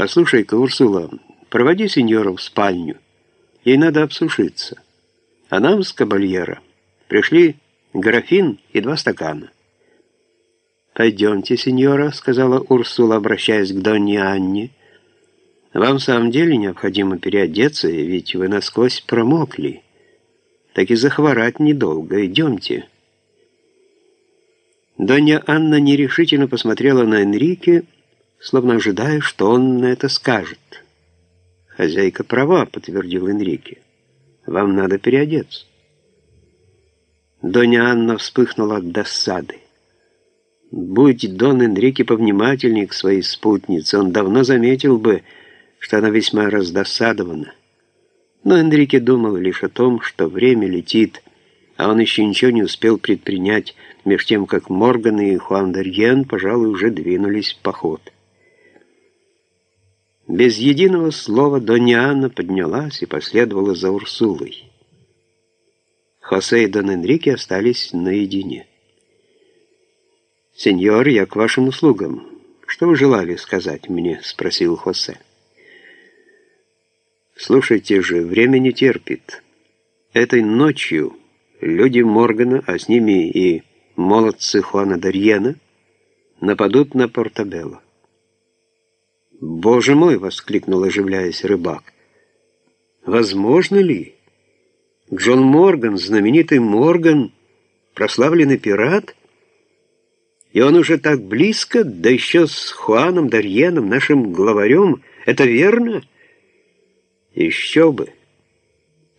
«Послушай-ка, Урсула, проводи сеньора в спальню. Ей надо обсушиться. А нам с кабальера пришли графин и два стакана». «Пойдемте, сеньора», — сказала Урсула, обращаясь к Донне Анне. «Вам в самом деле необходимо переодеться, ведь вы насквозь промокли. Так и захворать недолго. Идемте». Донья Анна нерешительно посмотрела на Энрике, словно ожидая, что он на это скажет. «Хозяйка права», — подтвердил Энрике. «Вам надо переодеться». Донья Анна вспыхнула от досады. Будь Дон Энрике повнимательней к своей спутнице, он давно заметил бы, что она весьма раздосадована. Но Энрике думал лишь о том, что время летит, а он еще ничего не успел предпринять, меж тем, как Морган и Хуан Дерьен, пожалуй, уже двинулись в поход. Без единого слова Донья поднялась и последовала за Урсулой. Хосе и Дон Энрике остались наедине. «Сеньор, я к вашим услугам. Что вы желали сказать мне?» — спросил Хосе. «Слушайте же, время не терпит. Этой ночью люди Моргана, а с ними и молодцы Хуана Дарьена, нападут на Портабелло. «Боже мой!» — воскликнул, оживляясь рыбак. «Возможно ли? Джон Морган, знаменитый Морган, прославленный пират, и он уже так близко, да еще с Хуаном Дарьеном, нашим главарем, это верно? Еще бы!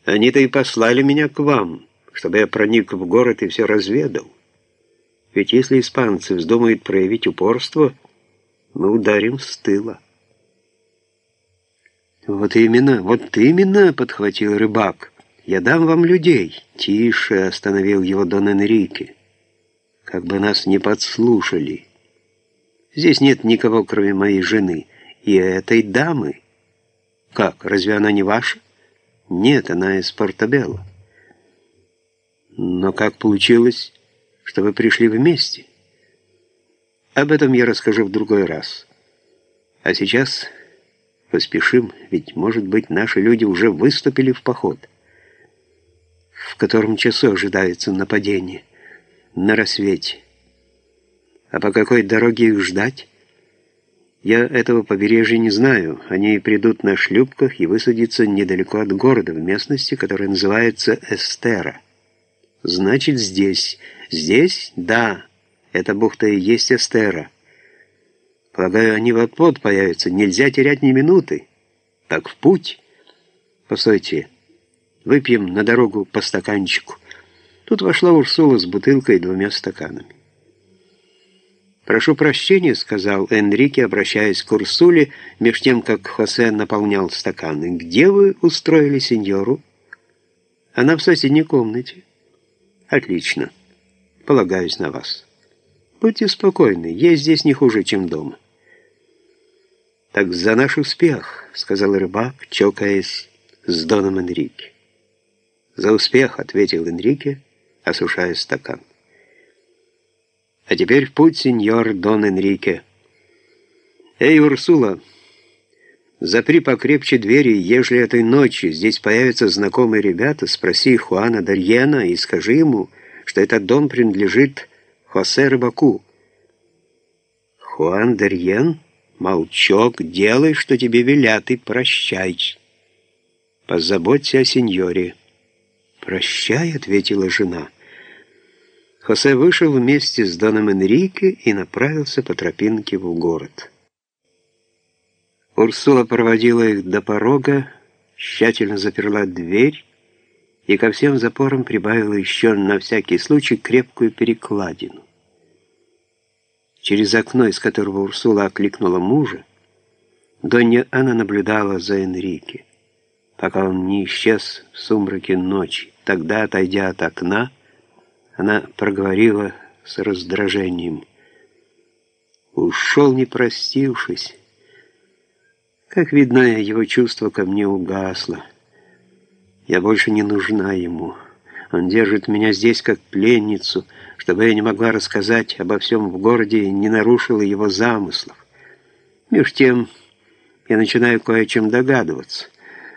Они-то и послали меня к вам, чтобы я проник в город и все разведал. Ведь если испанцы вздумают проявить упорство, мы ударим с тыла». «Вот именно, вот именно!» — подхватил рыбак. «Я дам вам людей!» «Тише!» — остановил его Дон Энрике. «Как бы нас не подслушали. Здесь нет никого, кроме моей жены и этой дамы. Как, разве она не ваша?» «Нет, она из Портабелла». «Но как получилось, что вы пришли вместе?» «Об этом я расскажу в другой раз. А сейчас...» Поспешим, ведь, может быть, наши люди уже выступили в поход. В котором часу ожидается нападение? На рассвете. А по какой дороге их ждать? Я этого побережья не знаю. Они придут на шлюпках и высадятся недалеко от города, в местности, которая называется Эстера. Значит, здесь. Здесь? Да. Эта бухта и есть Эстера. Полагаю, они вот-вот появятся. Нельзя терять ни минуты. Так в путь. Постойте, выпьем на дорогу по стаканчику. Тут вошла Урсула с бутылкой и двумя стаканами. «Прошу прощения», — сказал Энрике, обращаясь к Урсуле, меж тем, как Хосе наполнял стаканы. «Где вы устроили сеньору?» «Она в соседней комнате». «Отлично. Полагаюсь на вас». Будьте спокойны, ей здесь не хуже, чем дома. «Так за наш успех», — сказал рыбак, чокаясь с Доном Энрике. «За успех», — ответил Энрике, осушая стакан. «А теперь в путь, сеньор Дон Энрике». «Эй, Урсула, запри покрепче двери, ежели этой ночью здесь появятся знакомые ребята, спроси Хуана Дарьена и скажи ему, что этот дом принадлежит Хосе Рыбаку. Хуан Дерьен, молчок, делай, что тебе велят, и прощай. Позаботься о сеньоре. «Прощай», — ответила жена. Хосе вышел вместе с Доном Энрике и направился по тропинке в город. Урсула проводила их до порога, тщательно заперла дверь и ко всем запорам прибавила еще на всякий случай крепкую перекладину. Через окно, из которого Урсула окликнула мужа, Донья Анна наблюдала за Энрике, пока он не исчез в сумраке ночи. Тогда, отойдя от окна, она проговорила с раздражением. Ушел, не простившись. Как видно, его чувство ко мне угасло. Я больше не нужна ему. Он держит меня здесь как пленницу, чтобы я не могла рассказать обо всем в городе и не нарушила его замыслов. Меж тем, Я начинаю кое о чем догадываться.